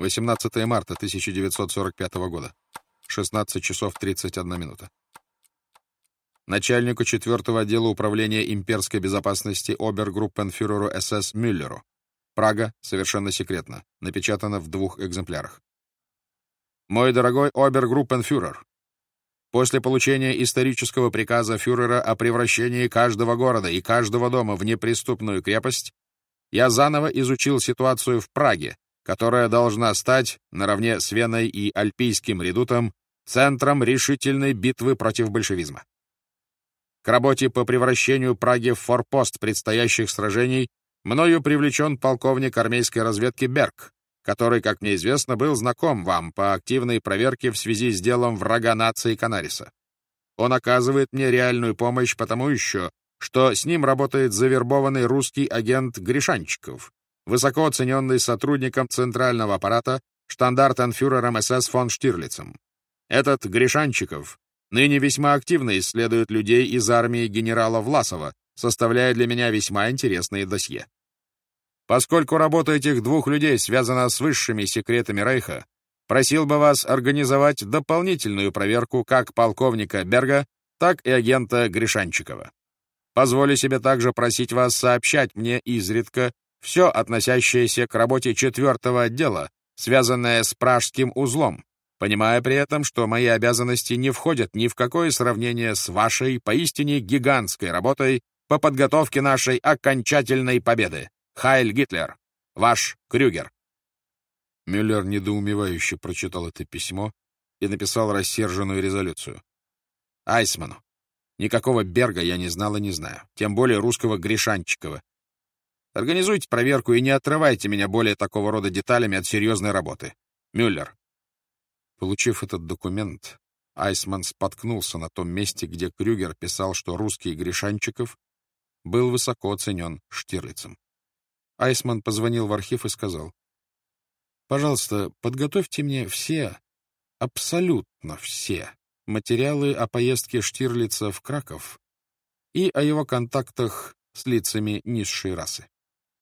18 марта 1945 года. 16 часов 31 минута. Начальнику 4 отдела управления имперской безопасности обергруппенфюреру СС Мюллеру. Прага, совершенно секретно. Напечатано в двух экземплярах. Мой дорогой обергруппенфюрер, после получения исторического приказа фюрера о превращении каждого города и каждого дома в неприступную крепость, я заново изучил ситуацию в Праге, которая должна стать, наравне с Веной и Альпийским редутом, центром решительной битвы против большевизма. К работе по превращению Праги в форпост предстоящих сражений мною привлечен полковник армейской разведки Берг, который, как мне известно, был знаком вам по активной проверке в связи с делом врага нации Канариса. Он оказывает мне реальную помощь потому еще, что с ним работает завербованный русский агент Гришанчиков, высоко оцененный сотрудником центрального аппарата штандартенфюрером СС фон Штирлицем. Этот Гришанчиков ныне весьма активно исследует людей из армии генерала Власова, составляя для меня весьма интересные досье. Поскольку работа этих двух людей связана с высшими секретами Рейха, просил бы вас организовать дополнительную проверку как полковника Берга, так и агента Гришанчикова. Позволю себе также просить вас сообщать мне изредка все относящееся к работе четвертого отдела, связанное с пражским узлом, понимая при этом, что мои обязанности не входят ни в какое сравнение с вашей поистине гигантской работой по подготовке нашей окончательной победы. Хайль Гитлер! Ваш Крюгер!» Мюллер недоумевающе прочитал это письмо и написал рассерженную резолюцию. «Айсману. Никакого Берга я не знал и не знаю, тем более русского Гришанчикова. Организуйте проверку и не отрывайте меня более такого рода деталями от серьезной работы. Мюллер. Получив этот документ, Айсман споткнулся на том месте, где Крюгер писал, что русский Гришанчиков был высоко оценен Штирлицем. Айсман позвонил в архив и сказал, «Пожалуйста, подготовьте мне все, абсолютно все материалы о поездке Штирлица в Краков и о его контактах с лицами низшей расы.